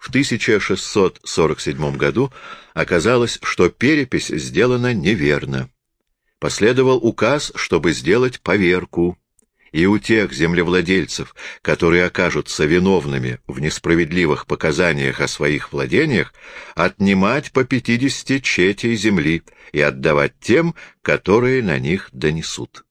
В 1647 году оказалось, что перепись сделана неверно. Последовал указ, чтобы сделать поверку, и у тех землевладельцев, которые окажутся виновными в несправедливых показаниях о своих владениях, отнимать по пятидесяти четей земли и отдавать тем, которые на них донесут.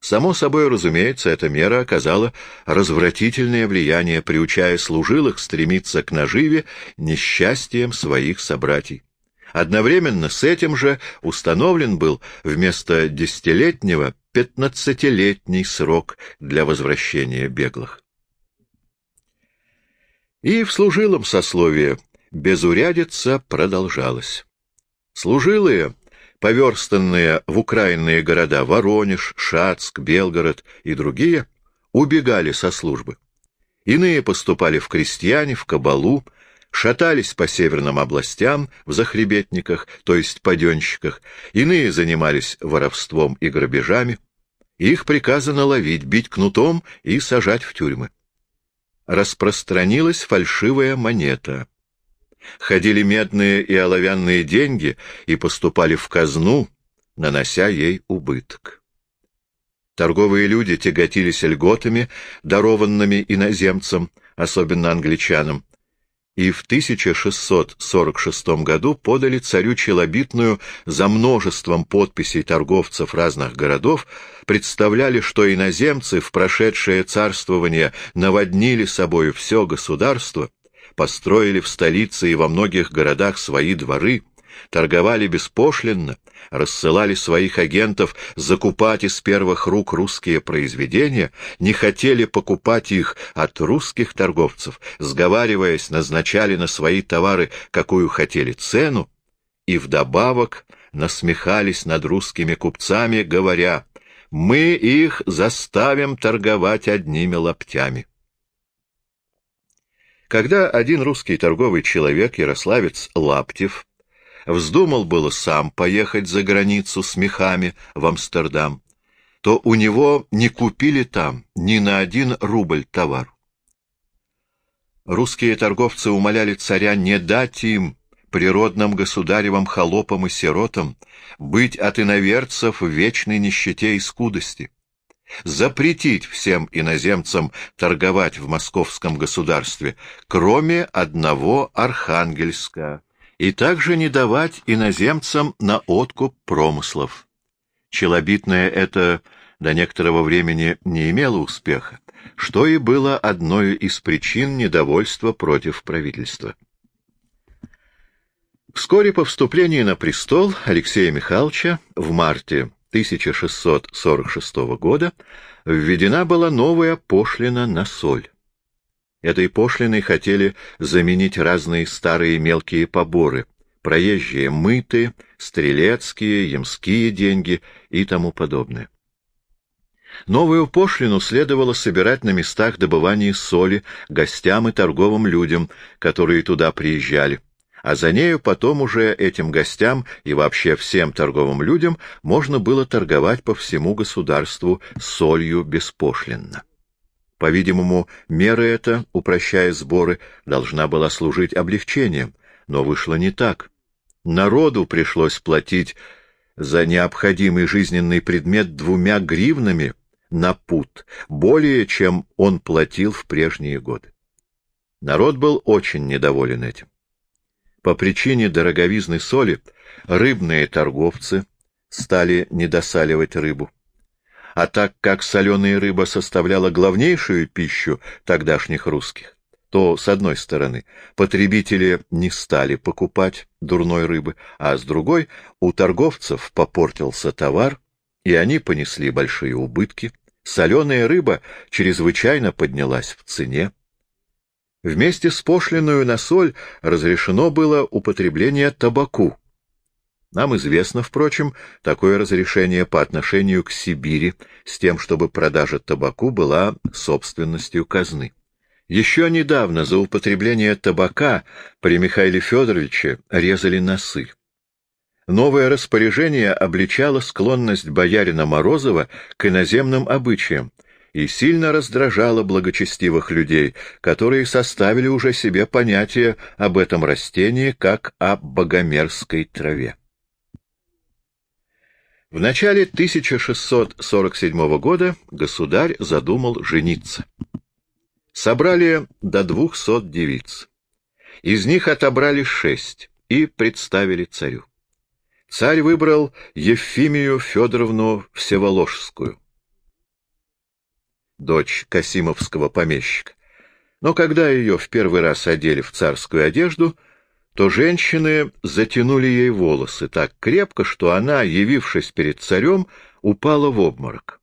Само собой, разумеется, эта мера оказала развратительное влияние, приучая служилых стремиться к наживе несчастьем своих собратьев. Одновременно с этим же установлен был вместо десятилетнего пятнадцатилетний срок для возвращения беглых. И в служилом сословии безурядица продолжалась. Служилые, поверстанные в украинные города Воронеж, Шацк, Белгород и другие, убегали со службы. Иные поступали в крестьяне, в кабалу, шатались по северным областям в захребетниках, то есть паденщиках, иные занимались воровством и грабежами. Их приказано ловить, бить кнутом и сажать в тюрьмы. Распространилась фальшивая монета. Ходили медные и оловянные деньги и поступали в казну, нанося ей убыток. Торговые люди тяготились льготами, дарованными иноземцам, особенно англичанам, и в 1646 году подали царю Челобитную за множеством подписей торговцев разных городов, представляли, что иноземцы в прошедшее царствование наводнили собою все государство, построили в столице и во многих городах свои дворы, торговали беспошлинно, рассылали своих агентов закупать из первых рук русские произведения, не хотели покупать их от русских торговцев, сговариваясь, назначали на свои товары, какую хотели цену, и вдобавок насмехались над русскими купцами, говоря, «Мы их заставим торговать одними лаптями». Когда один русский торговый человек, ярославец Лаптев, вздумал было сам поехать за границу с мехами в Амстердам, то у него не купили там ни на один рубль товар. Русские торговцы умоляли царя не дать им, природным государевым холопам и сиротам, быть от иноверцев в вечной нищете и скудости, запретить всем иноземцам торговать в московском государстве, кроме одного Архангельска, и также не давать иноземцам на откуп промыслов. Челобитное это до некоторого времени не имело успеха, что и было одной из причин недовольства против правительства. Вскоре по вступлении на престол Алексея Михайловича в марте 1646 года введена была новая пошлина на соль. Этой пошлиной хотели заменить разные старые мелкие поборы, проезжие мыты, стрелецкие, ямские деньги и тому подобное. Новую пошлину следовало собирать на местах добывания соли гостям и торговым людям, которые туда приезжали, а за нею потом уже этим гостям и вообще всем торговым людям можно было торговать по всему государству солью беспошлинно. По-видимому, мера эта, упрощая сборы, должна была служить облегчением, но вышло не так. Народу пришлось платить за необходимый жизненный предмет двумя гривнами на пут, более чем он платил в прежние годы. Народ был очень недоволен этим. По причине дороговизны соли рыбные торговцы стали недосаливать рыбу а так как соленая рыба составляла главнейшую пищу тогдашних русских, то, с одной стороны, потребители не стали покупать дурной рыбы, а с другой у торговцев попортился товар, и они понесли большие убытки. Соленая рыба чрезвычайно поднялась в цене. Вместе с пошлиную на соль разрешено было употребление табаку, нам известно, впрочем, такое разрешение по отношению к Сибири, с тем, чтобы продажа табаку была собственностью казны. Еще недавно за употребление табака при Михаиле Федоровиче резали носы. Новое распоряжение обличало склонность боярина Морозова к иноземным обычаям, и сильно раздражало благочестивых людей, которые составили уже себе понятие об этом растении как о богомерзкой траве. В начале 1647 года государь задумал жениться. Собрали до двухсот девиц. Из них отобрали шесть и представили царю. Царь выбрал Ефимию Федоровну Всеволожскую, дочь Касимовского помещика. Но когда ее в первый раз одели в царскую одежду, то женщины затянули ей волосы так крепко, что она, явившись перед царем, упала в обморок.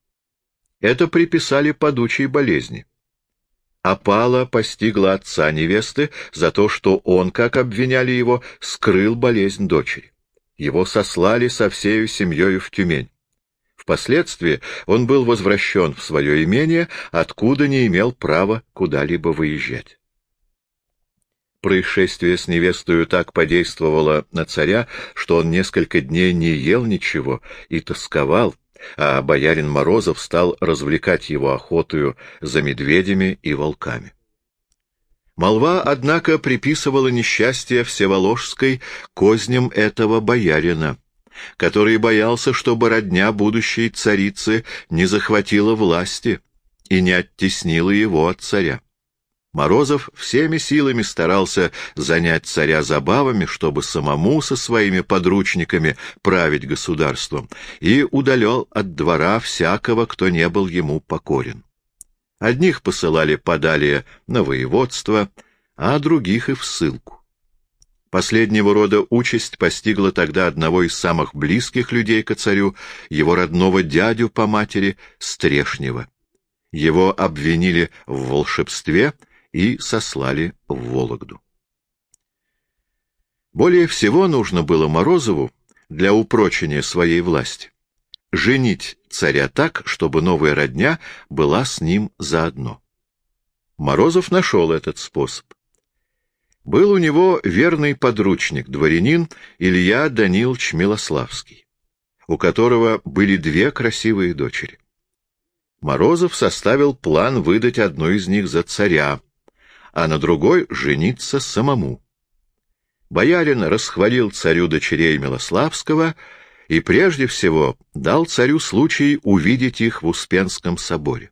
Это приписали подучей болезни. Опала постигла отца невесты за то, что он, как обвиняли его, скрыл болезнь дочери. Его сослали со всею семьей в Тюмень. Впоследствии он был возвращен в свое имение, откуда не имел права куда-либо выезжать. Происшествие с невестою так подействовало на царя, что он несколько дней не ел ничего и тосковал, а боярин Морозов стал развлекать его охотою за медведями и волками. Молва, однако, приписывала несчастье Всеволожской козням этого боярина, который боялся, чтобы родня будущей царицы не захватила власти и не оттеснила его от царя. Морозов всеми силами старался занять царя забавами, чтобы самому со своими подручниками править государством, и удалял от двора всякого, кто не был ему покорен. Одних посылали подалее на воеводство, а других и в ссылку. Последнего рода участь постигла тогда одного из самых близких людей к царю, его родного дядю по матери Стрешнева. Его обвинили в волшебстве и сослали в Вологду. Более всего нужно было Морозову для упрочения своей власти женить царя так, чтобы новая родня была с ним заодно. Морозов нашел этот способ. Был у него верный подручник, дворянин Илья Данилович Милославский, у которого были две красивые дочери. Морозов составил план выдать одну из них за царя, а на другой жениться самому. Боярин расхвалил царю дочерей Милославского и прежде всего дал царю случай увидеть их в Успенском соборе.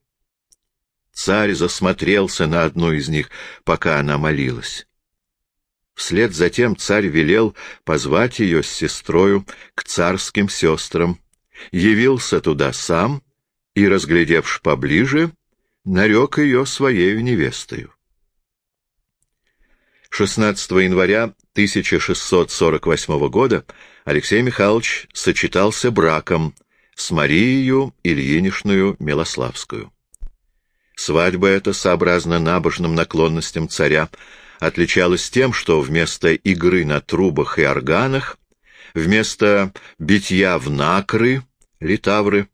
Царь засмотрелся на одну из них, пока она молилась. Вслед за тем царь велел позвать ее с сестрою к царским сестрам, явился туда сам и, разглядевши поближе, нарек ее своею невестою. 16 января 1648 года Алексей Михайлович сочетался браком с Марией Ильинишную Милославскую. Свадьба эта, сообразно набожным наклонностям царя, отличалась тем, что вместо игры на трубах и органах, вместо битья в накры, литавры,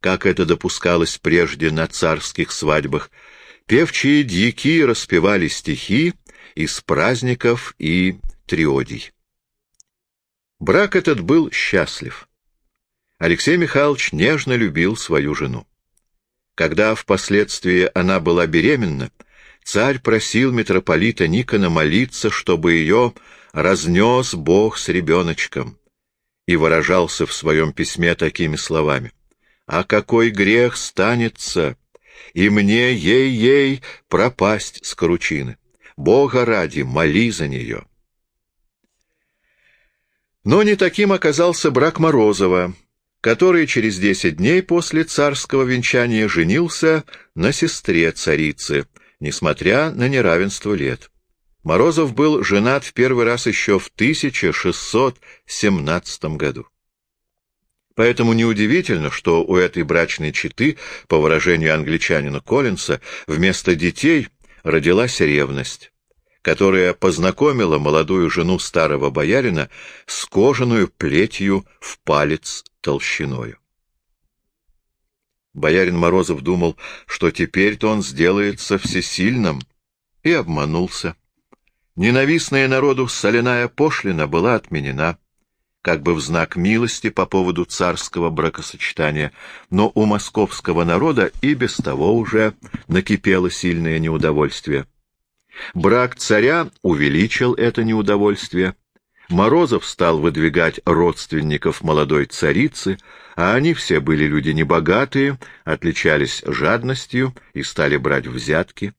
как это допускалось прежде на царских свадьбах, певчие дьяки распевали стихи из праздников и триодий. Брак этот был счастлив. Алексей Михайлович нежно любил свою жену. Когда впоследствии она была беременна, царь просил митрополита Никона молиться, чтобы ее разнес Бог с ребеночком, и выражался в своем письме такими словами. «А какой грех станется, и мне ей-ей пропасть с кручины! Бога ради, моли за нее!» Но не таким оказался брак Морозова, который через десять дней после царского венчания женился на сестре царицы, несмотря на неравенство лет. Морозов был женат в первый раз еще в 1617 году. Поэтому неудивительно, что у этой брачной четы, по выражению англичанина Коллинса, вместо детей родилась ревность, которая познакомила молодую жену старого боярина с кожаную плетью в палец толщиною. Боярин Морозов думал, что теперь-то он сделается всесильным, и обманулся. Ненавистная народу соляная пошлина была отменена. как бы в знак милости по поводу царского бракосочетания, но у московского народа и без того уже накипело сильное неудовольствие. Брак царя увеличил это неудовольствие. Морозов стал выдвигать родственников молодой царицы, а они все были люди небогатые, отличались жадностью и стали брать взятки.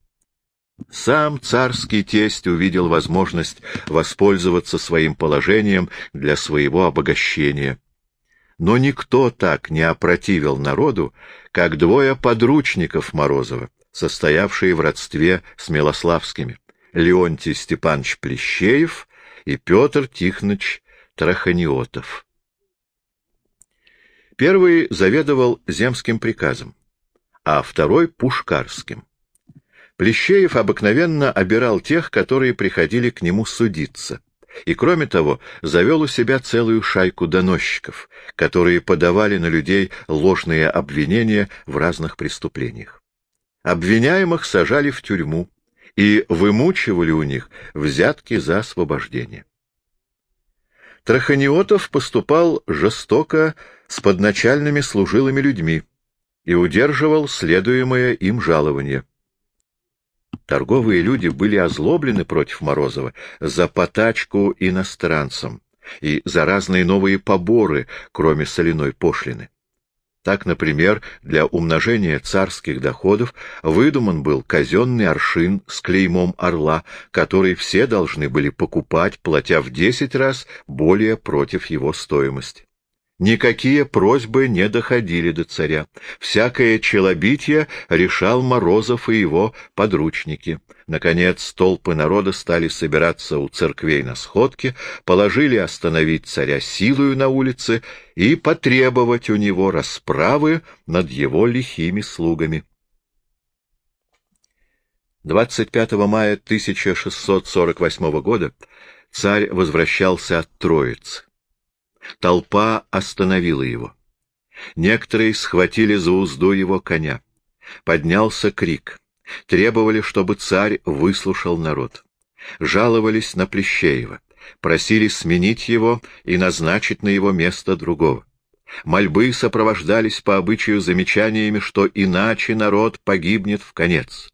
Сам царский тесть увидел возможность воспользоваться своим положением для своего обогащения. Но никто так не опротивил народу, как двое подручников Морозова, состоявшие в родстве с Милославскими, Леонтий Степанович Плещеев и Петр Тихонович Траханиотов. Первый заведовал земским приказом, а второй — пушкарским. Плещеев обыкновенно обирал тех, которые приходили к нему судиться. И, кроме того, завел у себя целую шайку доносчиков, которые подавали на людей ложные обвинения в разных преступлениях. Обвиняемых сажали в тюрьму и вымучивали у них взятки за освобождение. Траханиотов поступал жестоко с подначальными служилыми людьми и удерживал следуемое им жалование — Торговые люди были озлоблены против Морозова за потачку иностранцам и за разные новые поборы, кроме соляной пошлины. Так, например, для умножения царских доходов выдуман был казенный аршин с клеймом орла, который все должны были покупать, платя в десять раз более против его стоимости. Никакие просьбы не доходили до царя. Всякое челобитие решал Морозов и его подручники. Наконец, толпы народа стали собираться у церквей на сходке, положили остановить царя силою на улице и потребовать у него расправы над его лихими слугами. 25 мая 1648 года царь возвращался от Троицы. Толпа остановила его. Некоторые схватили за узду его коня. Поднялся крик. Требовали, чтобы царь выслушал народ. Жаловались на Плещеева. Просили сменить его и назначить на его место другого. Мольбы сопровождались по обычаю замечаниями, что иначе народ погибнет в конец.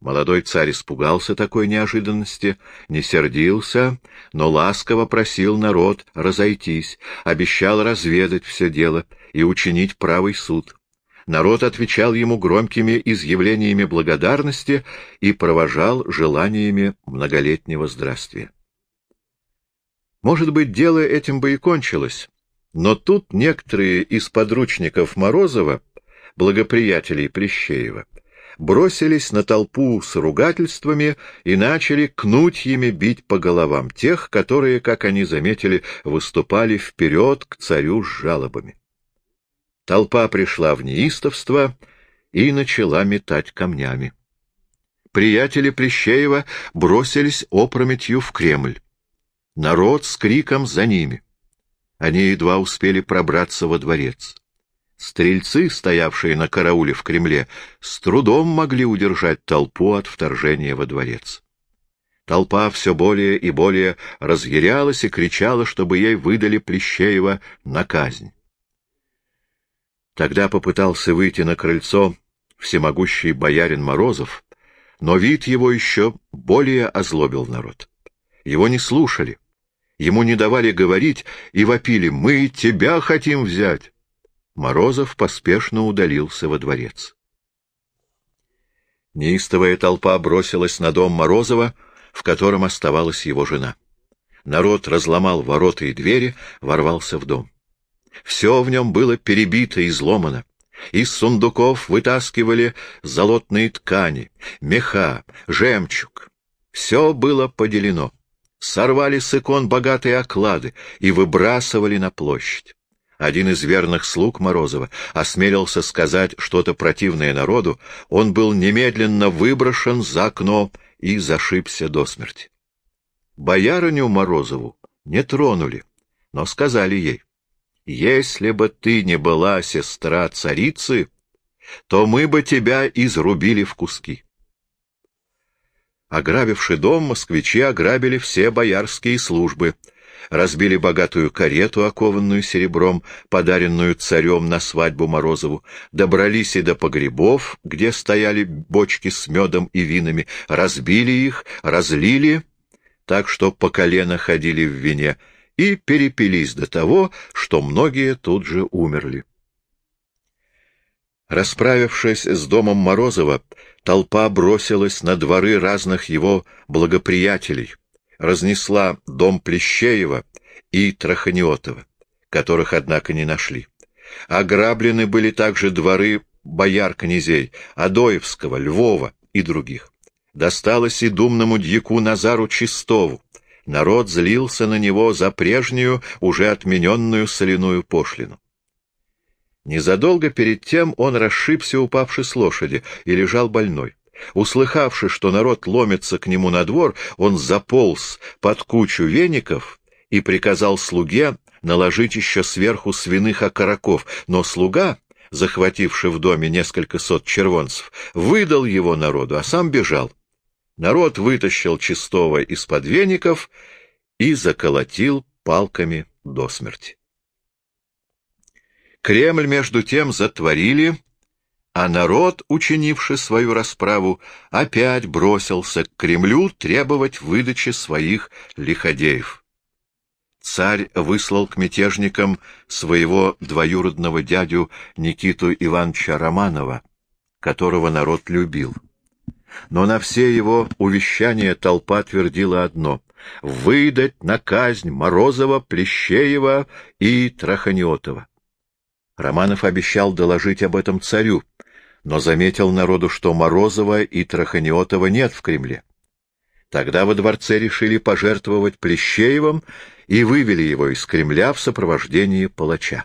Молодой царь испугался такой неожиданности, не сердился, но ласково просил народ разойтись, обещал разведать все дело и учинить правый суд. Народ отвечал ему громкими изъявлениями благодарности и провожал желаниями многолетнего здравствия. Может быть, дело этим бы и кончилось, но тут некоторые из подручников Морозова, благоприятелей Плещеева, бросились на толпу с ругательствами и начали кнуть ими бить по головам тех, которые, как они заметили, выступали вперед к царю с жалобами. Толпа пришла в неистовство и начала метать камнями. Приятели Плещеева бросились опрометью в Кремль. Народ с криком за ними. Они едва успели пробраться во дворец. Стрельцы, стоявшие на карауле в Кремле, с трудом могли удержать толпу от вторжения во дворец. Толпа все более и более разъярялась и кричала, чтобы ей выдали Плещеева на казнь. Тогда попытался выйти на крыльцо всемогущий боярин Морозов, но вид его еще более озлобил народ. Его не слушали, ему не давали говорить и вопили «Мы тебя хотим взять!» Морозов поспешно удалился во дворец. Неистовая толпа бросилась на дом Морозова, в котором оставалась его жена. Народ разломал ворота и двери, ворвался в дом. Все в нем было перебито и изломано. Из сундуков вытаскивали золотные ткани, меха, жемчуг. Все было поделено. Сорвали с икон богатые оклады и выбрасывали на площадь один из верных слуг Морозова, осмелился сказать что-то противное народу, он был немедленно выброшен за окно и зашибся до смерти. Боярыню Морозову не тронули, но сказали ей, «Если бы ты не была сестра царицы, то мы бы тебя изрубили в куски». Ограбивши дом, москвичи ограбили все боярские службы — разбили богатую карету, окованную серебром, подаренную царем на свадьбу Морозову, добрались и до погребов, где стояли бочки с медом и винами, разбили их, разлили, так что по колено ходили в вине, и перепились до того, что многие тут же умерли. Расправившись с домом Морозова, толпа бросилась на дворы разных его благоприятелей, разнесла дом Плещеева и Траханиотова, которых, однако, не нашли. Ограблены были также дворы бояр-князей Адоевского, Львова и других. Досталось и думному дьяку Назару Чистову. Народ злился на него за прежнюю, уже отмененную соляную пошлину. Незадолго перед тем он расшибся, упавший с лошади, и лежал больной. Услыхавши, что народ ломится к нему на двор, он заполз под кучу веников и приказал слуге наложить еще сверху свиных окороков, но слуга, захвативший в доме несколько сот червонцев, выдал его народу, а сам бежал. Народ вытащил чистого из-под веников и заколотил палками до смерти. Кремль, между тем, затворили, а народ, учинивший свою расправу, опять бросился к Кремлю требовать выдачи своих лиходеев. Царь выслал к мятежникам своего двоюродного дядю Никиту Ивановича Романова, которого народ любил. Но на все его увещания толпа твердила одно — выдать на казнь Морозова, Плещеева и Траханиотова. Романов обещал доложить об этом царю, но заметил народу, что Морозова и Траханиотова нет в Кремле. Тогда во дворце решили пожертвовать Плещеевым и вывели его из Кремля в сопровождении палача.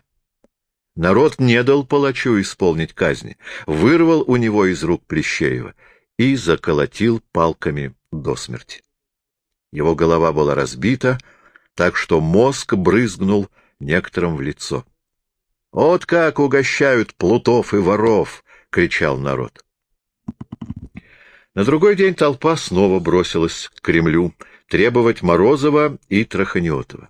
Народ не дал палачу исполнить казни, вырвал у него из рук Плещеева и заколотил палками до смерти. Его голова была разбита, так что мозг брызгнул некоторым в лицо. «Вот как угощают плутов и воров!» — кричал народ. На другой день толпа снова бросилась к Кремлю требовать Морозова и Траханиотова.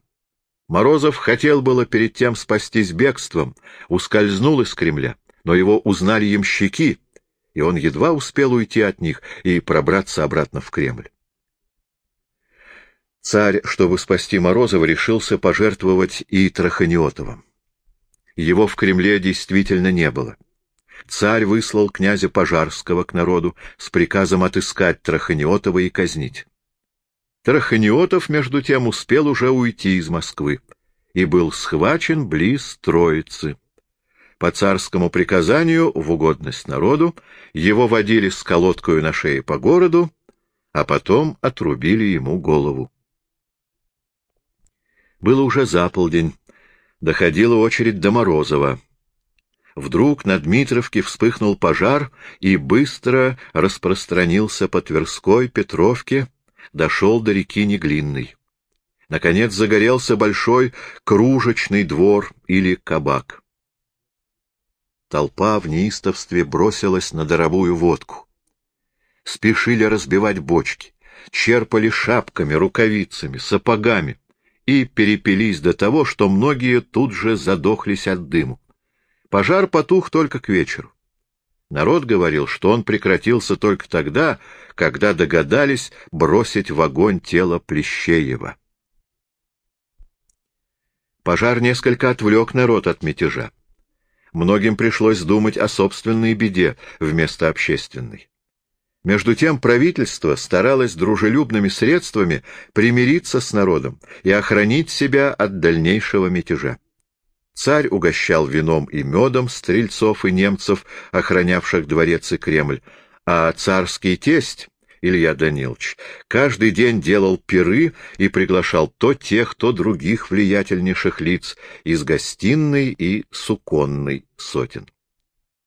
Морозов хотел было перед тем спастись бегством, ускользнул из Кремля, но его узнали ямщики, и он едва успел уйти от них и пробраться обратно в Кремль. Царь, чтобы спасти Морозова, решился пожертвовать и Траханиотовым. Его в Кремле действительно не было. Царь выслал князя Пожарского к народу с приказом отыскать Траханиотова и казнить. Траханиотов, между тем, успел уже уйти из Москвы и был схвачен близ Троицы. По царскому приказанию, в угодность народу, его водили с колодкою на шее по городу, а потом отрубили ему голову. Было уже заполдень, доходила очередь до Морозова. Вдруг на Дмитровке вспыхнул пожар и быстро распространился по Тверской, Петровке, дошел до реки Неглинной. Наконец загорелся большой кружечный двор или кабак. Толпа в неистовстве бросилась на даровую водку. Спешили разбивать бочки, черпали шапками, рукавицами, сапогами и перепились до того, что многие тут же задохлись от дыму. Пожар потух только к вечеру. Народ говорил, что он прекратился только тогда, когда догадались бросить в огонь тело Плещеева. Пожар несколько отвлек народ от мятежа. Многим пришлось думать о собственной беде вместо общественной. Между тем правительство старалось дружелюбными средствами примириться с народом и охранить себя от дальнейшего мятежа. Царь угощал вином и медом стрельцов и немцев, охранявших дворец и Кремль, а царский тесть, Илья Данилович, каждый день делал пиры и приглашал то тех, то других влиятельнейших лиц из гостиной и суконной сотен.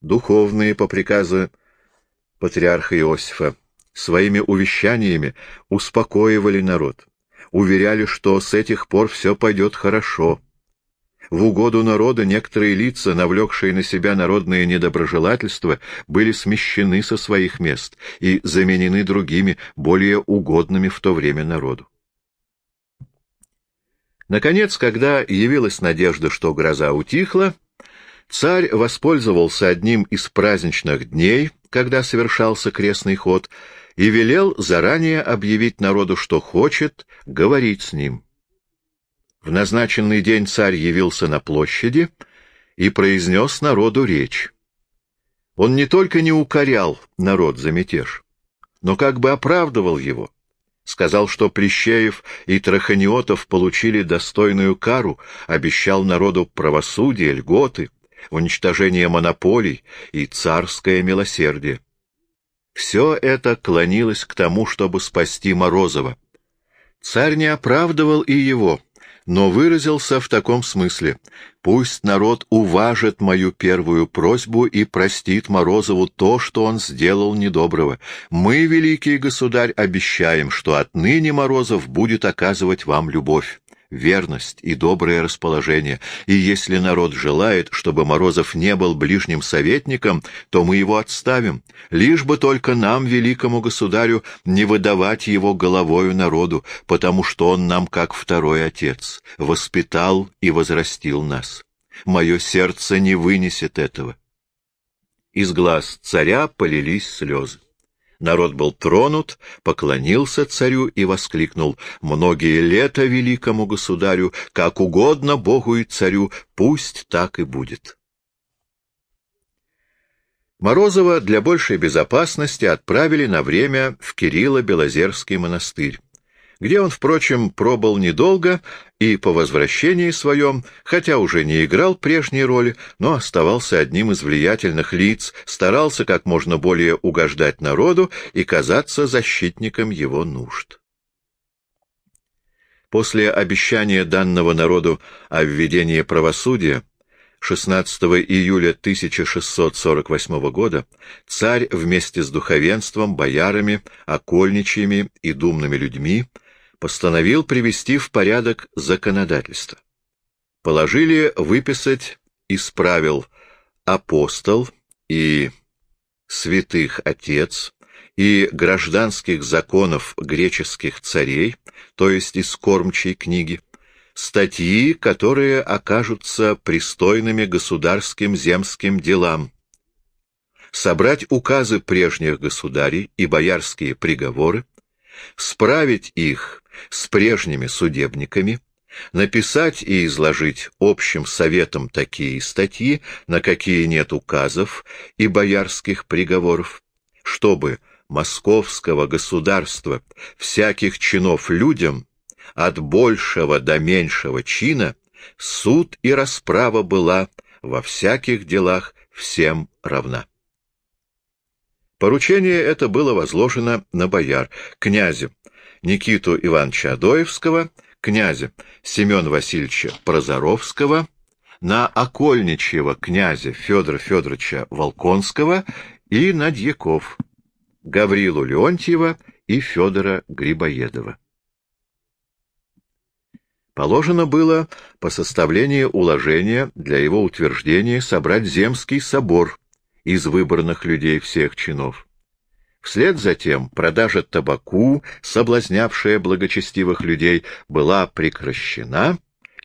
Духовные, по приказу патриарха Иосифа, своими увещаниями успокоивали народ, уверяли, что с этих пор все пойдет хорошо. В угоду народа некоторые лица, навлекшие на себя народное недоброжелательство, были смещены со своих мест и заменены другими, более угодными в то время народу. Наконец, когда явилась надежда, что гроза утихла, царь воспользовался одним из праздничных дней, когда совершался крестный ход, и велел заранее объявить народу, что хочет говорить с ним. В назначенный день царь явился на площади и произнес народу речь. Он не только не укорял народ за мятеж, но как бы оправдывал его. Сказал, что Плещеев и Траханиотов получили достойную кару, обещал народу правосудие, льготы, уничтожение монополий и царское милосердие. Все это клонилось к тому, чтобы спасти Морозова. Царь не оправдывал и его, но выразился в таком смысле. Пусть народ уважит мою первую просьбу и простит Морозову то, что он сделал недоброго. Мы, великий государь, обещаем, что отныне Морозов будет оказывать вам любовь верность и доброе расположение, и если народ желает, чтобы Морозов не был ближним советником, то мы его отставим, лишь бы только нам, великому государю, не выдавать его головою народу, потому что он нам как второй отец, воспитал и возрастил нас. Мое сердце не вынесет этого. Из глаз царя полились слезы. Народ был тронут, поклонился царю и воскликнул «Многие лета великому государю, как угодно Богу и царю, пусть так и будет». Морозова для большей безопасности отправили на время в Кирилло-Белозерский монастырь где он, впрочем, пробыл недолго и по возвращении своем, хотя уже не играл прежней роли, но оставался одним из влиятельных лиц, старался как можно более угождать народу и казаться защитником его нужд. После обещания данного народу о введении правосудия 16 июля 1648 года царь вместе с духовенством, боярами, окольничьими и думными людьми постановил привести в порядок законодательство. Положили выписать из правил апостол и святых отец и гражданских законов греческих царей, то есть из кормчей книги, статьи, которые окажутся пристойными государским земским делам, собрать указы прежних государей и боярские приговоры, справить их с прежними судебниками, написать и изложить общим советом такие статьи, на какие нет указов и боярских приговоров, чтобы московского государства всяких чинов людям от большего до меньшего чина суд и расправа была во всяких делах всем равна. Поручение это было возложено на бояр, князя Никиту Ивановича Адоевского, князя Семена Васильевича Прозоровского, на окольничьего князя Федора Федоровича Волконского и на дьяков Гаврилу Леонтьева и Федора Грибоедова. Положено было по составлению уложения для его утверждения собрать Земский собор из выбранных людей всех чинов. Вслед за тем продажа табаку, соблазнявшая благочестивых людей, была прекращена,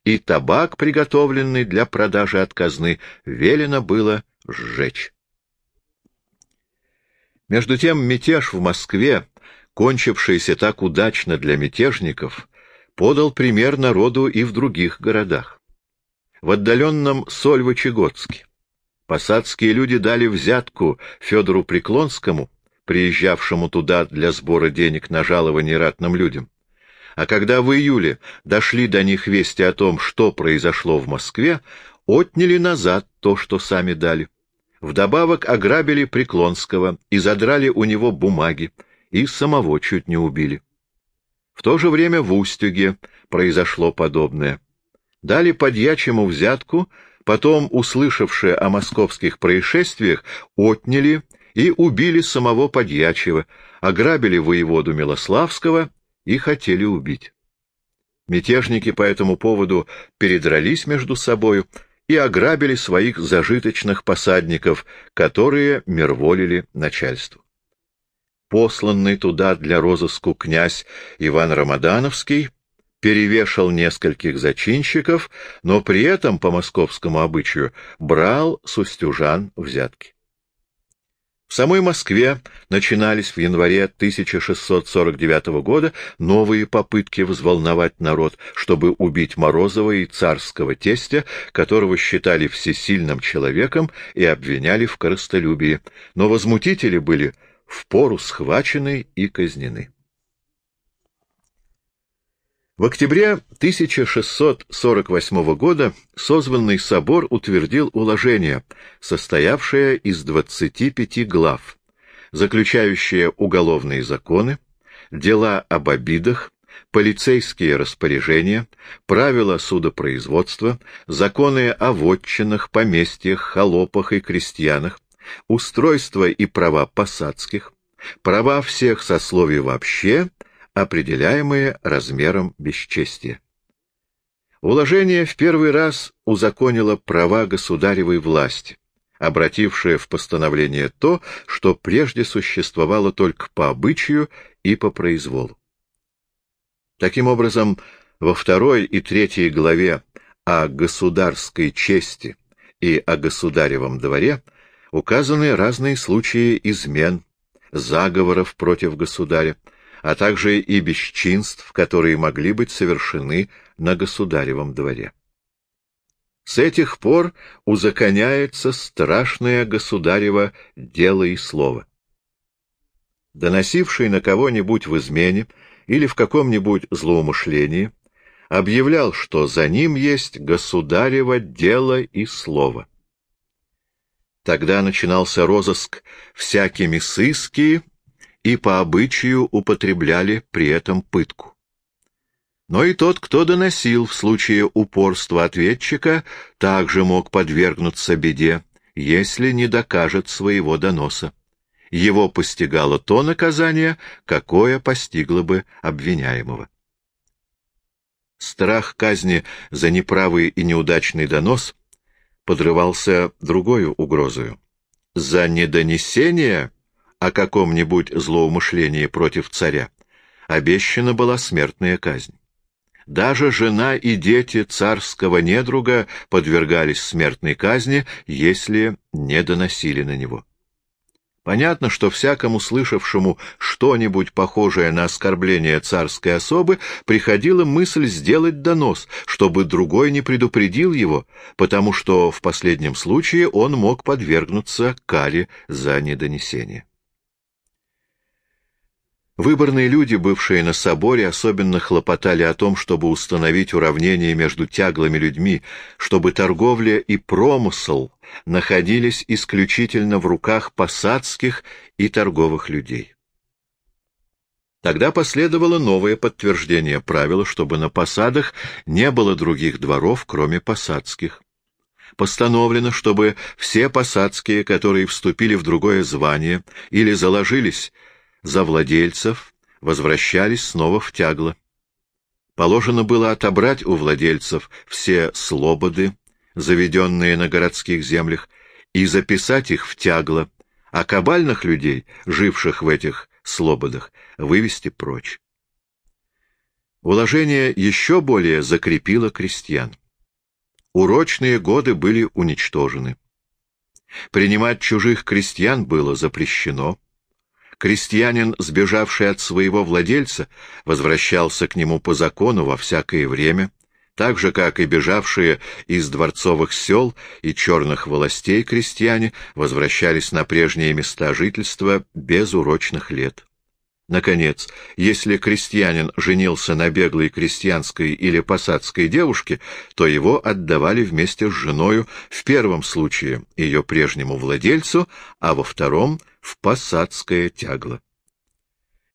и табак, приготовленный для продажи от казны, велено было сжечь. Между тем мятеж в Москве, кончившийся так удачно для мятежников, подал пример народу и в других городах. В отдаленном Сольвычегодске Посадские люди дали взятку Федору Преклонскому, приезжавшему туда для сбора денег на жалование ратным людям. А когда в июле дошли до них вести о том, что произошло в Москве, отняли назад то, что сами дали. Вдобавок ограбили Преклонского и задрали у него бумаги, и самого чуть не убили. В то же время в Устюге произошло подобное. Дали подьячему взятку Потом, услышавшие о московских происшествиях, отняли и убили самого Подьячева, ограбили воеводу Милославского и хотели убить. Мятежники по этому поводу передрались между собою и ограбили своих зажиточных посадников, которые мирволили начальству. Посланный туда для розыску князь Иван Рамадановский перевешал нескольких зачинщиков, но при этом, по московскому обычаю, брал с устюжан взятки. Самой Москве начинались в январе 1649 года новые попытки взволновать народ, чтобы убить Морозова и царского тестя, которого считали всесильным человеком и обвиняли в корыстолюбии, но возмутители были впору схвачены и казнены. В октябре 1648 года созванный собор утвердил уложение, состоявшее из 25 глав, заключающее уголовные законы, дела об обидах, полицейские распоряжения, правила судопроизводства, законы о вотчинах, поместьях, холопах и крестьянах, устройство и права посадских, права всех сословий вообще — определяемые размером бесчестия. Уложение в первый раз узаконило права государевой власти, обратившее в постановление то, что прежде существовало только по обычаю и по произволу. Таким образом, во второй и третьей главе о государской чести и о государевом дворе указаны разные случаи измен, заговоров против государя, а также и бесчинств, которые могли быть совершены на государевом дворе. С этих пор узаконяется страшное государево дело и слово. Доносивший на кого-нибудь в измене или в каком-нибудь злоумышлении объявлял, что за ним есть государево дело и слово. Тогда начинался розыск всякими сыски и по обычаю употребляли при этом пытку. Но и тот, кто доносил в случае упорства ответчика, также мог подвергнуться беде, если не докажет своего доноса. Его постигало то наказание, какое постигло бы обвиняемого. Страх казни за неправый и неудачный донос подрывался другой угрозою. За недонесение о каком-нибудь злоумышлении против царя, обещана была смертная казнь. Даже жена и дети царского недруга подвергались смертной казни, если не доносили на него. Понятно, что всякому слышавшему что-нибудь похожее на оскорбление царской особы приходила мысль сделать донос, чтобы другой не предупредил его, потому что в последнем случае он мог подвергнуться каре за недонесение. Выборные люди, бывшие на соборе, особенно хлопотали о том, чтобы установить уравнение между тяглыми людьми, чтобы торговля и промысл находились исключительно в руках посадских и торговых людей. Тогда последовало новое подтверждение правила, чтобы на посадах не было других дворов, кроме посадских. Постановлено, чтобы все посадские, которые вступили в другое звание или заложились за владельцев возвращались снова в тягло. Положено было отобрать у владельцев все слободы, заведенные на городских землях, и записать их в тягло, а кабальных людей, живших в этих слободах, вывести прочь. Уложение еще более закрепило крестьян. Урочные годы были уничтожены. Принимать чужих крестьян было запрещено, Крестьянин, сбежавший от своего владельца, возвращался к нему по закону во всякое время, так же, как и бежавшие из дворцовых сел и черных властей крестьяне возвращались на прежние места жительства без урочных лет. Наконец, если крестьянин женился на беглой крестьянской или посадской девушке, то его отдавали вместе с женою в первом случае ее прежнему владельцу, а во втором — в посадское тягло.